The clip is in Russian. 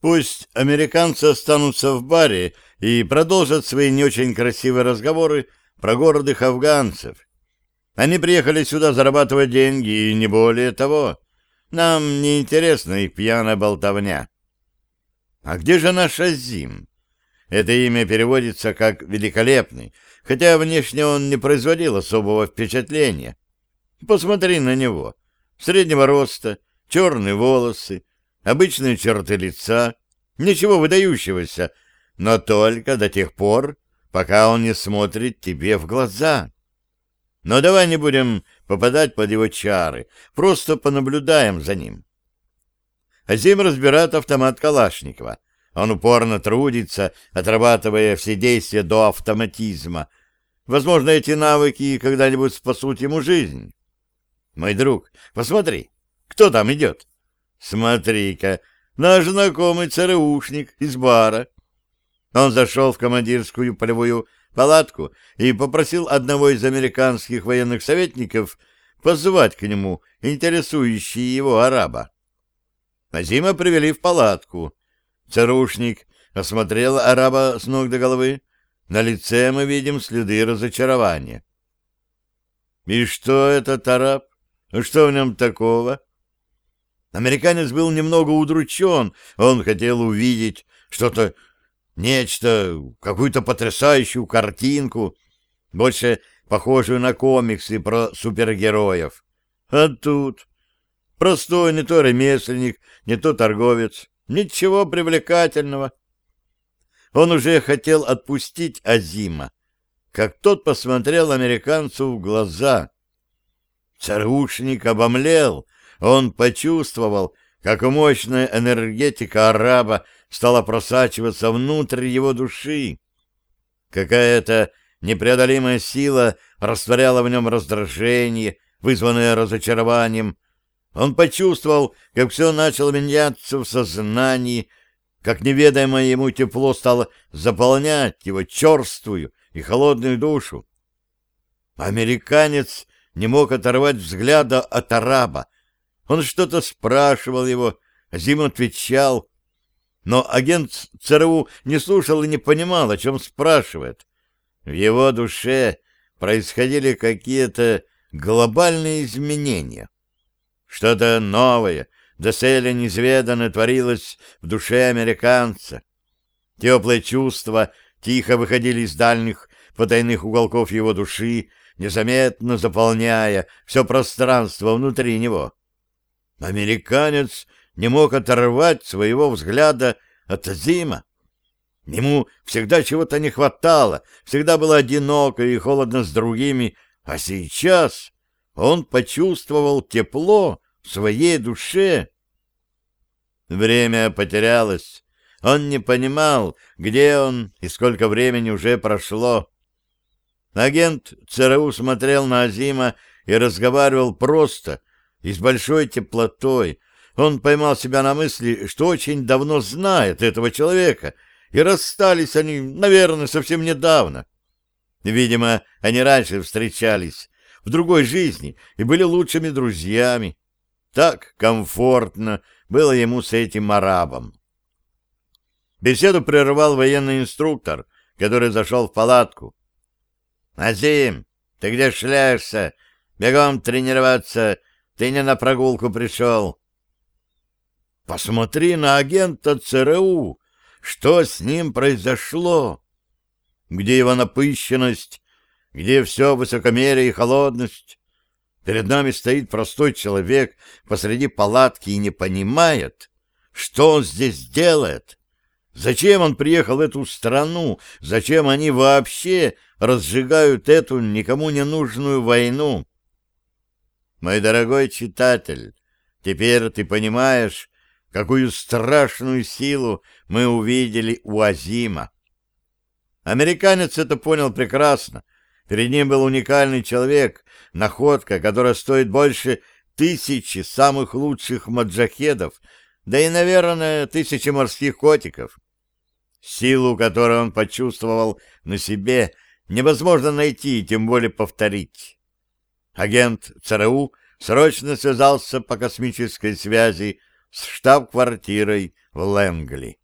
Пусть американцы останутся в баре и продолжат свои не очень красивые разговоры про городых афганцев. Они приехали сюда зарабатывать деньги, и не более того. Нам не интересна их пьяная болтовня. А где же наш Азим? Это имя переводится как «великолепный», хотя внешне он не производил особого впечатления. Посмотри на него. Среднего роста, черные волосы, обычные черты лица, ничего выдающегося, но только до тех пор, пока он не смотрит тебе в глаза. Но давай не будем попадать под его чары, просто понаблюдаем за ним. Азим разбирает автомат Калашникова. Он упорно трудится, отрабатывая все действия до автоматизма. Возможно, эти навыки когда-нибудь спасут ему жизнь. Мой друг, посмотри, кто там идет? Смотри-ка, наш знакомый ЦРУшник из бара. Он зашел в командирскую полевую палатку и попросил одного из американских военных советников позвать к нему интересующий его араба. Назима привели в палатку. ЦРУшник осмотрел араба с ног до головы. На лице мы видим следы разочарования. И что этот араб? Что в нем такого? Американец был немного удручен. Он хотел увидеть что-то, нечто, какую-то потрясающую картинку, больше похожую на комиксы про супергероев. А тут простой не то ремесленник, не то торговец. Ничего привлекательного. Он уже хотел отпустить Азима, как тот посмотрел американцу в глаза — Царушник обомлел, он почувствовал, как мощная энергетика араба стала просачиваться внутрь его души. Какая-то непреодолимая сила растворяла в нем раздражение, вызванное разочарованием. Он почувствовал, как все начало меняться в сознании, как неведомое ему тепло стало заполнять его черствую и холодную душу. Американец не мог оторвать взгляда от араба. Он что-то спрашивал его, Зим отвечал. Но агент ЦРУ не слушал и не понимал, о чем спрашивает. В его душе происходили какие-то глобальные изменения. Что-то новое, доселе неизведанное творилось в душе американца. Теплые чувства тихо выходили из дальних потайных уголков его души, незаметно заполняя все пространство внутри него. Американец не мог оторвать своего взгляда от Азима. Ему всегда чего-то не хватало, всегда было одиноко и холодно с другими, а сейчас он почувствовал тепло в своей душе. Время потерялось. Он не понимал, где он и сколько времени уже прошло. Агент ЦРУ смотрел на Азима и разговаривал просто и с большой теплотой. Он поймал себя на мысли, что очень давно знает этого человека, и расстались они, наверное, совсем недавно. Видимо, они раньше встречались, в другой жизни, и были лучшими друзьями. Так комфортно было ему с этим арабом. Беседу прервал военный инструктор, который зашел в палатку. «Азим, ты где шляешься? Бегом тренироваться. Ты не на прогулку пришел». «Посмотри на агента ЦРУ. Что с ним произошло? Где его напыщенность? Где все высокомерие и холодность? Перед нами стоит простой человек посреди палатки и не понимает, что он здесь делает. Зачем он приехал в эту страну? Зачем они вообще разжигают эту никому не нужную войну. Мой дорогой читатель, теперь ты понимаешь, какую страшную силу мы увидели у Азима. Американец это понял прекрасно. Перед ним был уникальный человек, находка, которая стоит больше тысячи самых лучших маджахедов, да и, наверное, тысячи морских котиков. Силу, которую он почувствовал на себе — невозможно найти и тем более повторить. Агент ЦРУ срочно связался по космической связи с штаб-квартирой в Лэнгли.